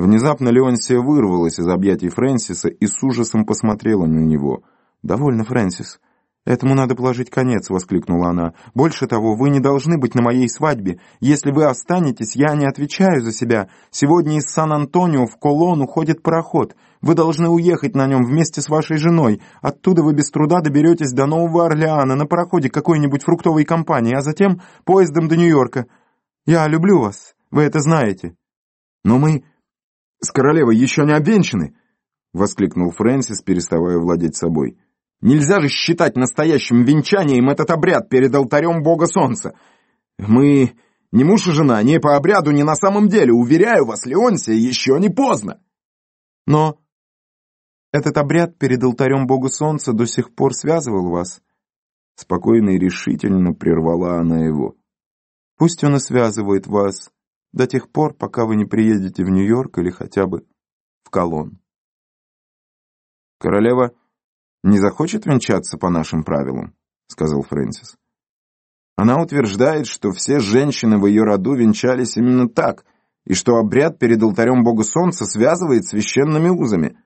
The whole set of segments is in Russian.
Внезапно Леонсия вырвалась из объятий Фрэнсиса и с ужасом посмотрела на него. «Довольно, Фрэнсис. Этому надо положить конец», — воскликнула она. «Больше того, вы не должны быть на моей свадьбе. Если вы останетесь, я не отвечаю за себя. Сегодня из Сан-Антонио в Колон уходит пароход. Вы должны уехать на нем вместе с вашей женой. Оттуда вы без труда доберетесь до Нового Орлеана на пароходе какой-нибудь фруктовой компании, а затем поездом до Нью-Йорка. Я люблю вас, вы это знаете». «Но мы с королевой еще не обвенчаны!» — воскликнул Фрэнсис, переставая владеть собой. «Нельзя же считать настоящим венчанием этот обряд перед алтарем бога солнца! Мы не муж и жена, не по обряду, не на самом деле, уверяю вас, Леонсия, еще не поздно!» «Но этот обряд перед алтарем бога солнца до сих пор связывал вас?» Спокойно и решительно прервала она его. «Пусть он и связывает вас до тех пор, пока вы не приедете в Нью-Йорк или хотя бы в Колон. «Королева не захочет венчаться по нашим правилам», — сказал Фрэнсис. «Она утверждает, что все женщины в ее роду венчались именно так, и что обряд перед алтарем Бога Солнца связывает священными узами».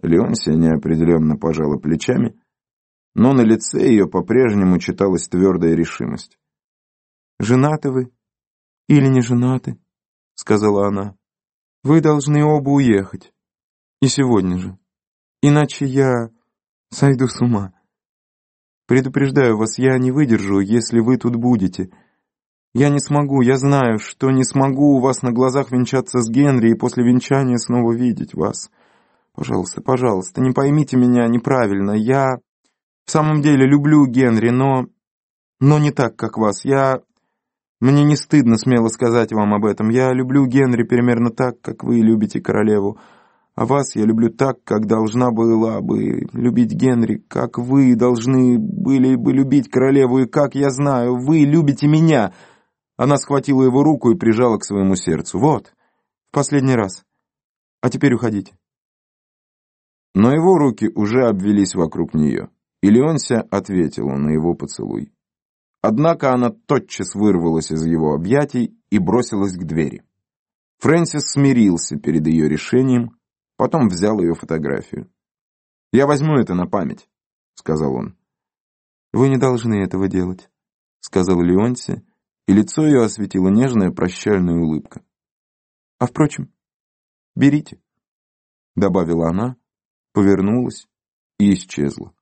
Леонсия неопределенно пожала плечами, но на лице ее по-прежнему читалась твердая решимость. «Женаты вы или не женаты», — сказала она. «Вы должны оба уехать. И сегодня же. Иначе я сойду с ума. Предупреждаю вас, я не выдержу, если вы тут будете. Я не смогу, я знаю, что не смогу у вас на глазах венчаться с Генри и после венчания снова видеть вас. Пожалуйста, пожалуйста, не поймите меня неправильно. Я в самом деле люблю Генри, но... но не так, как вас. Я мне не стыдно смело сказать вам об этом. Я люблю Генри примерно так, как вы любите королеву. А вас я люблю так, как должна была бы любить Генри, как вы должны были бы любить королеву, и как я знаю, вы любите меня. Она схватила его руку и прижала к своему сердцу. Вот, в последний раз. А теперь уходите. Но его руки уже обвелись вокруг нее, и Леонся ответила на его поцелуй. Однако она тотчас вырвалась из его объятий и бросилась к двери. Фрэнсис смирился перед ее решением, потом взял ее фотографию. «Я возьму это на память», — сказал он. «Вы не должны этого делать», — сказал Леонси, и лицо ее осветила нежная прощальная улыбка. «А впрочем, берите», — добавила она, повернулась и исчезла.